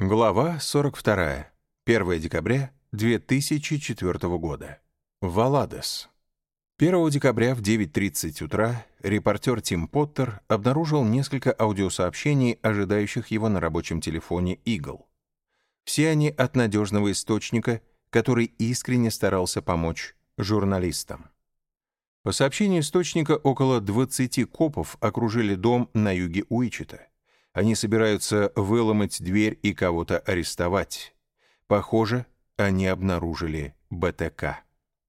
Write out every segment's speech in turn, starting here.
Глава 42. 1 декабря 2004 года. Валадес. 1 декабря в 9.30 утра репортер Тим Поттер обнаружил несколько аудиосообщений, ожидающих его на рабочем телефоне Eagle. Все они от надежного источника, который искренне старался помочь журналистам. По сообщению источника, около 20 копов окружили дом на юге Уичета. Они собираются выломать дверь и кого-то арестовать. Похоже, они обнаружили БТК.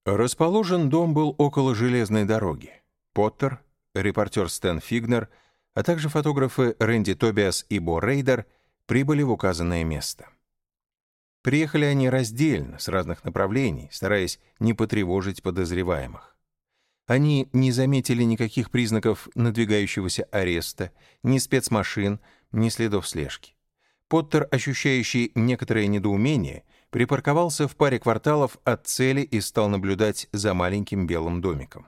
Расположен дом был около железной дороги. Поттер, репортер Стэн Фигнер, а также фотографы Рэнди Тобиас и Бо Рейдер прибыли в указанное место. Приехали они раздельно, с разных направлений, стараясь не потревожить подозреваемых. Они не заметили никаких признаков надвигающегося ареста, ни спецмашин, ни следов слежки. Поттер, ощущающий некоторое недоумение, припарковался в паре кварталов от цели и стал наблюдать за маленьким белым домиком.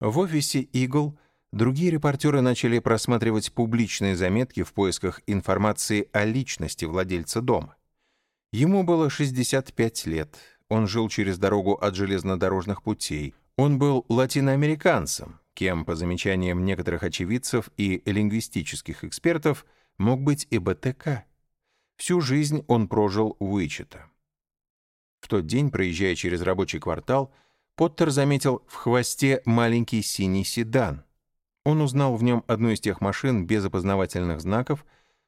В офисе «Игл» другие репортеры начали просматривать публичные заметки в поисках информации о личности владельца дома. Ему было 65 лет, он жил через дорогу от железнодорожных путей, он был латиноамериканцем, кем, по замечаниям некоторых очевидцев и лингвистических экспертов, мог быть и БТК. Всю жизнь он прожил в Уичета. В тот день, проезжая через рабочий квартал, Поттер заметил в хвосте маленький синий седан. Он узнал в нем одну из тех машин без опознавательных знаков,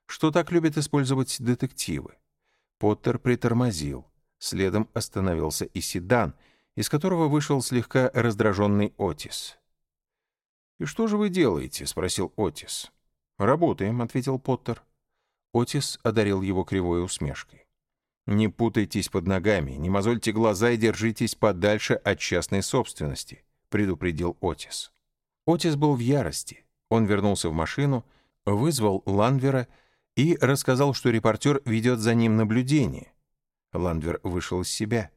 что так любят использовать детективы. Поттер притормозил. Следом остановился и седан, из которого вышел слегка раздраженный Отис. «И что же вы делаете?» — спросил Отис. «Работаем», — ответил Поттер. Отис одарил его кривой усмешкой. «Не путайтесь под ногами, не мозольте глаза и держитесь подальше от частной собственности», — предупредил Отис. Отис был в ярости. Он вернулся в машину, вызвал Ланвера и рассказал, что репортер ведет за ним наблюдение. Ланвер вышел из себя.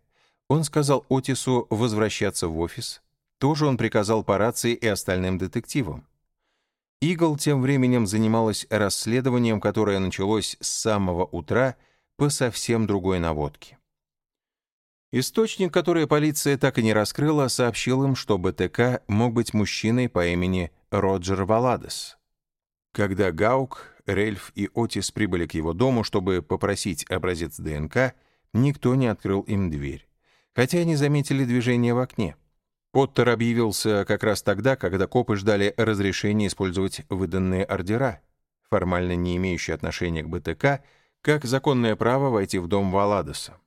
Он сказал Отису возвращаться в офис, тоже он приказал по рации и остальным детективам. Игл тем временем занималась расследованием, которое началось с самого утра по совсем другой наводке. Источник, который полиция так и не раскрыла, сообщил им, что БТК мог быть мужчиной по имени Роджер Валадес. Когда Гаук, Рельф и Отис прибыли к его дому, чтобы попросить образец ДНК, никто не открыл им дверь, хотя они заметили движение в окне. Поттер объявился как раз тогда, когда копы ждали разрешения использовать выданные ордера, формально не имеющие отношения к БТК, как законное право войти в дом Валадоса.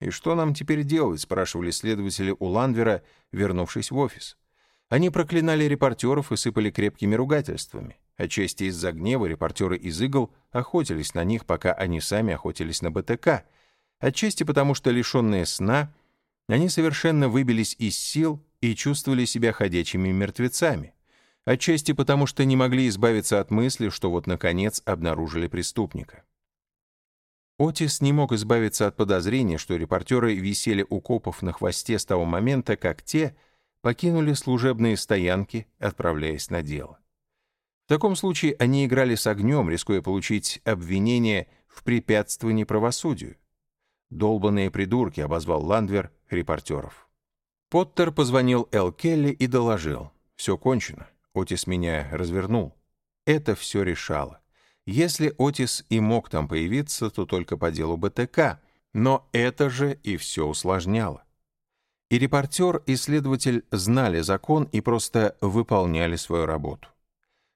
«И что нам теперь делать?» — спрашивали следователи у Ландвера, вернувшись в офис. Они проклинали репортеров и сыпали крепкими ругательствами. Отчасти из-за гнева репортеры из «Игл» охотились на них, пока они сами охотились на БТК. Отчасти потому, что лишенные сна — они совершенно выбились из сил и чувствовали себя ходячими мертвецами. Отчасти потому, что не могли избавиться от мысли, что вот, наконец, обнаружили преступника. Отис не мог избавиться от подозрения, что репортеры висели у копов на хвосте с того момента, как те покинули служебные стоянки, отправляясь на дело. В таком случае они играли с огнем, рискуя получить обвинение в препятствовании правосудию. «Долбанные придурки», — обозвал Ландвер репортеров. Поттер позвонил Эл Келли и доложил. «Все кончено. Отис меня развернул». Это все решало. Если Отис и мог там появиться, то только по делу БТК, но это же и все усложняло. И репортер, и следователь знали закон и просто выполняли свою работу.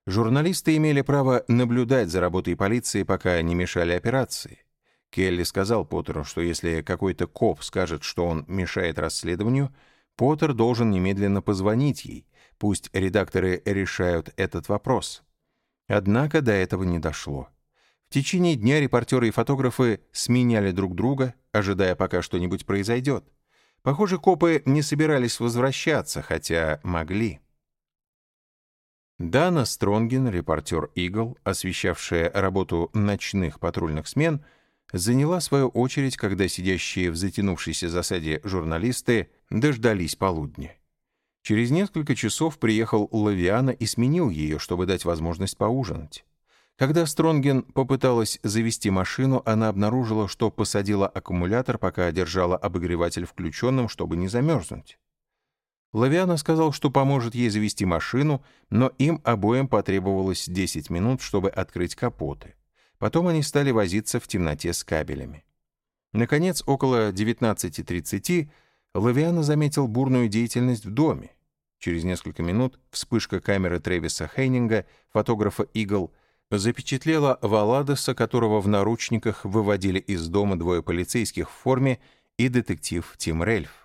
Журналисты имели право наблюдать за работой полиции, пока не мешали операции. Келли сказал Поттеру, что если какой-то коп скажет, что он мешает расследованию, Поттер должен немедленно позвонить ей, пусть редакторы решают этот вопрос. Однако до этого не дошло. В течение дня репортеры и фотографы сменяли друг друга, ожидая, пока что-нибудь произойдет. Похоже, копы не собирались возвращаться, хотя могли. Дана Стронгин, репортер «Игл», освещавшая работу ночных патрульных смен, заняла свою очередь, когда сидящие в затянувшейся засаде журналисты дождались полудня. Через несколько часов приехал Лавиана и сменил ее, чтобы дать возможность поужинать. Когда Стронген попыталась завести машину, она обнаружила, что посадила аккумулятор, пока держала обогреватель включенным, чтобы не замерзнуть. Лавиана сказал, что поможет ей завести машину, но им обоим потребовалось 10 минут, чтобы открыть капоты. Потом они стали возиться в темноте с кабелями. Наконец, около 19.30 Лавиана заметил бурную деятельность в доме. Через несколько минут вспышка камеры Тревиса Хейнинга, фотографа «Игл», запечатлела Валадеса, которого в наручниках выводили из дома двое полицейских в форме и детектив Тим Рельф.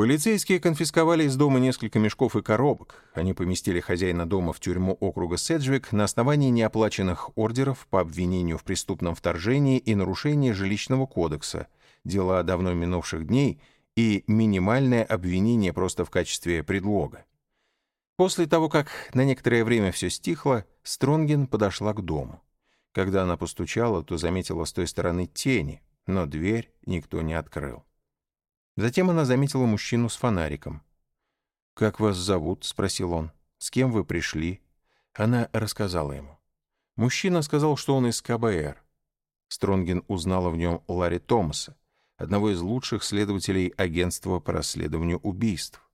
Полицейские конфисковали из дома несколько мешков и коробок. Они поместили хозяина дома в тюрьму округа Седжвик на основании неоплаченных ордеров по обвинению в преступном вторжении и нарушении жилищного кодекса, дела давно минувших дней и минимальное обвинение просто в качестве предлога. После того, как на некоторое время все стихло, Стронгин подошла к дому. Когда она постучала, то заметила с той стороны тени, но дверь никто не открыл. Затем она заметила мужчину с фонариком. «Как вас зовут?» — спросил он. «С кем вы пришли?» Она рассказала ему. Мужчина сказал, что он из КБР. Стронгин узнала в нем Ларри Томаса, одного из лучших следователей агентства по расследованию убийств.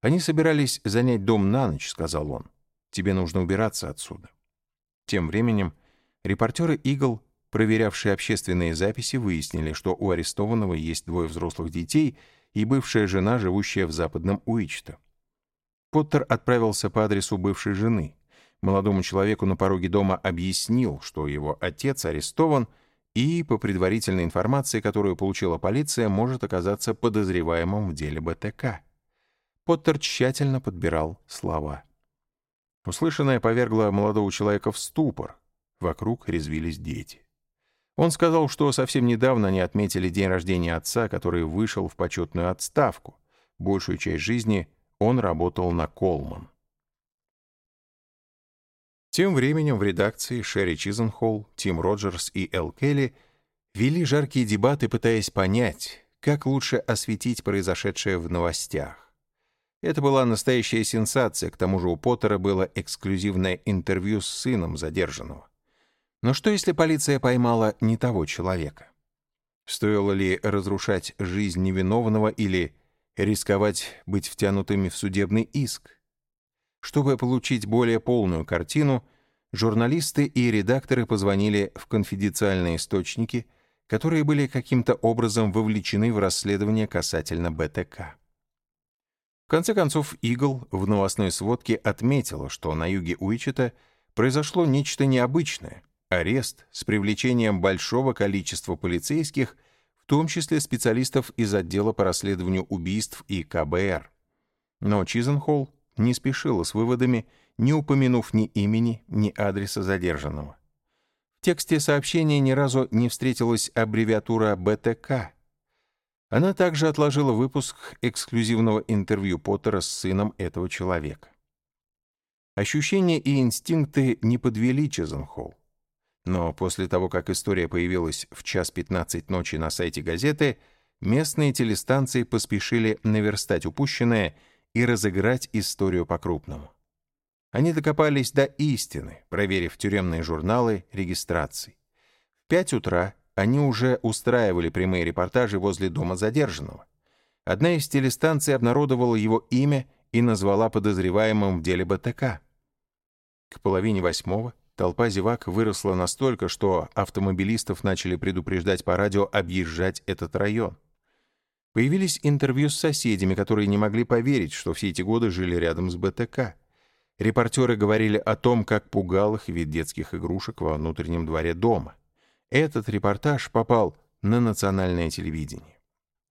«Они собирались занять дом на ночь», — сказал он. «Тебе нужно убираться отсюда». Тем временем репортеры «Игл» Проверявшие общественные записи выяснили, что у арестованного есть двое взрослых детей и бывшая жена, живущая в западном Уичто. Поттер отправился по адресу бывшей жены. Молодому человеку на пороге дома объяснил, что его отец арестован и, по предварительной информации, которую получила полиция, может оказаться подозреваемым в деле БТК. Поттер тщательно подбирал слова. Услышанное повергло молодого человека в ступор. Вокруг резвились дети. Он сказал, что совсем недавно они отметили день рождения отца, который вышел в почетную отставку. Большую часть жизни он работал на Колман. Тем временем в редакции Шерри Чизенхолл, Тим Роджерс и Эл Келли вели жаркие дебаты, пытаясь понять, как лучше осветить произошедшее в новостях. Это была настоящая сенсация, к тому же у Поттера было эксклюзивное интервью с сыном задержанного. Но что, если полиция поймала не того человека? Стоило ли разрушать жизнь невиновного или рисковать быть втянутыми в судебный иск? Чтобы получить более полную картину, журналисты и редакторы позвонили в конфиденциальные источники, которые были каким-то образом вовлечены в расследование касательно БТК. В конце концов, Игл в новостной сводке отметила, что на юге Уичета произошло нечто необычное — арест с привлечением большого количества полицейских, в том числе специалистов из отдела по расследованию убийств и КБР. Но Чизенхолл не спешила с выводами, не упомянув ни имени, ни адреса задержанного. В тексте сообщения ни разу не встретилась аббревиатура БТК. Она также отложила выпуск эксклюзивного интервью Поттера с сыном этого человека. Ощущения и инстинкты не подвели Чизенхолл. Но после того, как история появилась в час 15 ночи на сайте газеты, местные телестанции поспешили наверстать упущенное и разыграть историю по-крупному. Они докопались до истины, проверив тюремные журналы регистраций. В 5 утра они уже устраивали прямые репортажи возле дома задержанного. Одна из телестанций обнародовала его имя и назвала подозреваемым в деле БТК. К половине восьмого Толпа зевак выросла настолько, что автомобилистов начали предупреждать по радио объезжать этот район. Появились интервью с соседями, которые не могли поверить, что все эти годы жили рядом с БТК. Репортеры говорили о том, как пугал их вид детских игрушек во внутреннем дворе дома. Этот репортаж попал на национальное телевидение.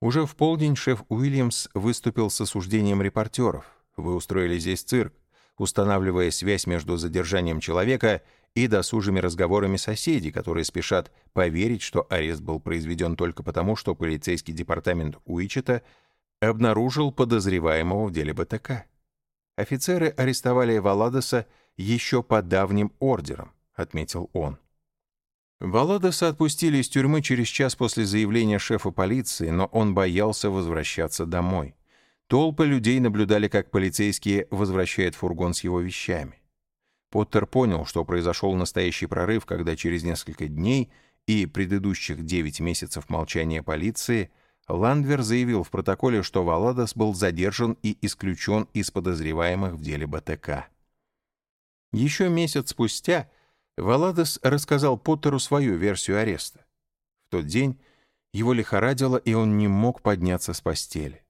Уже в полдень шеф Уильямс выступил с осуждением репортеров. «Вы устроили здесь цирк устанавливая связь между задержанием человека и досужими разговорами соседей, которые спешат поверить, что арест был произведен только потому, что полицейский департамент Уичета обнаружил подозреваемого в деле БТК. Офицеры арестовали Валадоса еще по давним ордерам, отметил он. Валадоса отпустили из тюрьмы через час после заявления шефа полиции, но он боялся возвращаться домой. Толпы людей наблюдали, как полицейские возвращают фургон с его вещами. Поттер понял, что произошел настоящий прорыв, когда через несколько дней и предыдущих 9 месяцев молчания полиции Ландвер заявил в протоколе, что Валадос был задержан и исключен из подозреваемых в деле БТК. Еще месяц спустя Валадос рассказал Поттеру свою версию ареста. В тот день его лихорадило, и он не мог подняться с постели.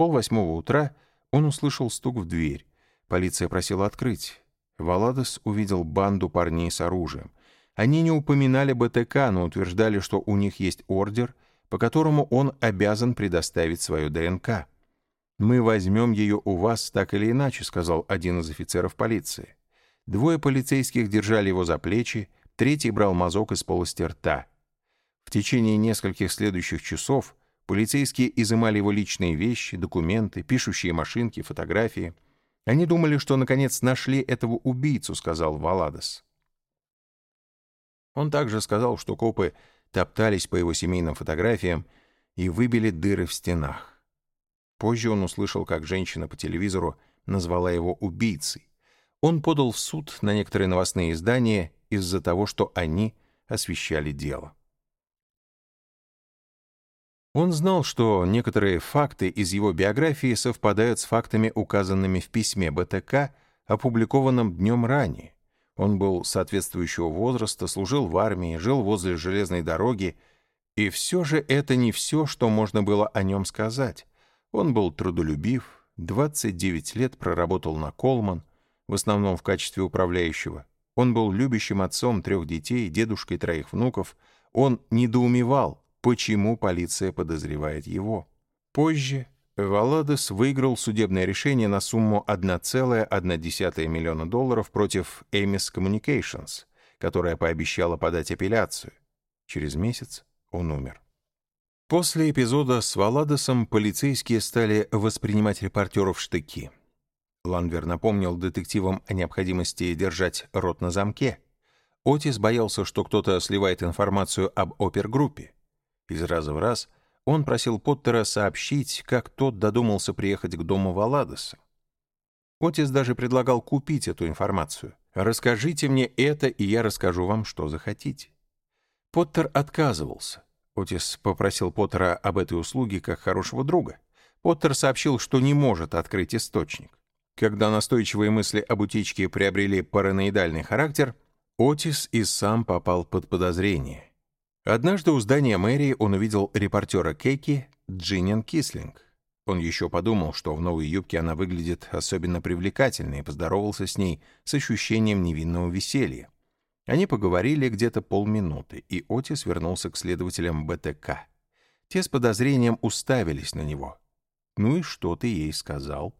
В полвосьмого утра он услышал стук в дверь. Полиция просила открыть. Валадос увидел банду парней с оружием. Они не упоминали БТК, но утверждали, что у них есть ордер, по которому он обязан предоставить свою ДНК. «Мы возьмем ее у вас так или иначе», — сказал один из офицеров полиции. Двое полицейских держали его за плечи, третий брал мазок из полости рта. В течение нескольких следующих часов полицейские изымали его личные вещи, документы, пишущие машинки, фотографии. Они думали, что наконец нашли этого убийцу, сказал Валадос. Он также сказал, что копы топтались по его семейным фотографиям и выбили дыры в стенах. Позже он услышал, как женщина по телевизору назвала его убийцей. Он подал в суд на некоторые новостные издания из-за того, что они освещали дело. Он знал, что некоторые факты из его биографии совпадают с фактами, указанными в письме БТК, опубликованном днем ранее. Он был соответствующего возраста, служил в армии, жил возле железной дороги, и все же это не все, что можно было о нем сказать. Он был трудолюбив, 29 лет проработал на Колман, в основном в качестве управляющего. Он был любящим отцом трех детей, дедушкой троих внуков. Он недоумевал, почему полиция подозревает его. Позже Валадес выиграл судебное решение на сумму 1,1 миллиона долларов против Amis Communications, которая пообещала подать апелляцию. Через месяц он умер. После эпизода с Валадесом полицейские стали воспринимать репортеров штыки. Ланвер напомнил детективам о необходимости держать рот на замке. Отис боялся, что кто-то сливает информацию об опергруппе. Из раза в раз он просил Поттера сообщить, как тот додумался приехать к дому Валадоса. Отис даже предлагал купить эту информацию. «Расскажите мне это, и я расскажу вам, что захотите». Поттер отказывался. Отис попросил Поттера об этой услуге как хорошего друга. Поттер сообщил, что не может открыть источник. Когда настойчивые мысли об утечке приобрели параноидальный характер, Отис и сам попал под подозрение. Однажды у здания мэрии он увидел репортера Кейки Джиннин Кислинг. Он еще подумал, что в новой юбке она выглядит особенно привлекательной, и поздоровался с ней с ощущением невинного веселья. Они поговорили где-то полминуты, и Отис вернулся к следователям БТК. Те с подозрением уставились на него. «Ну и что ты ей сказал?»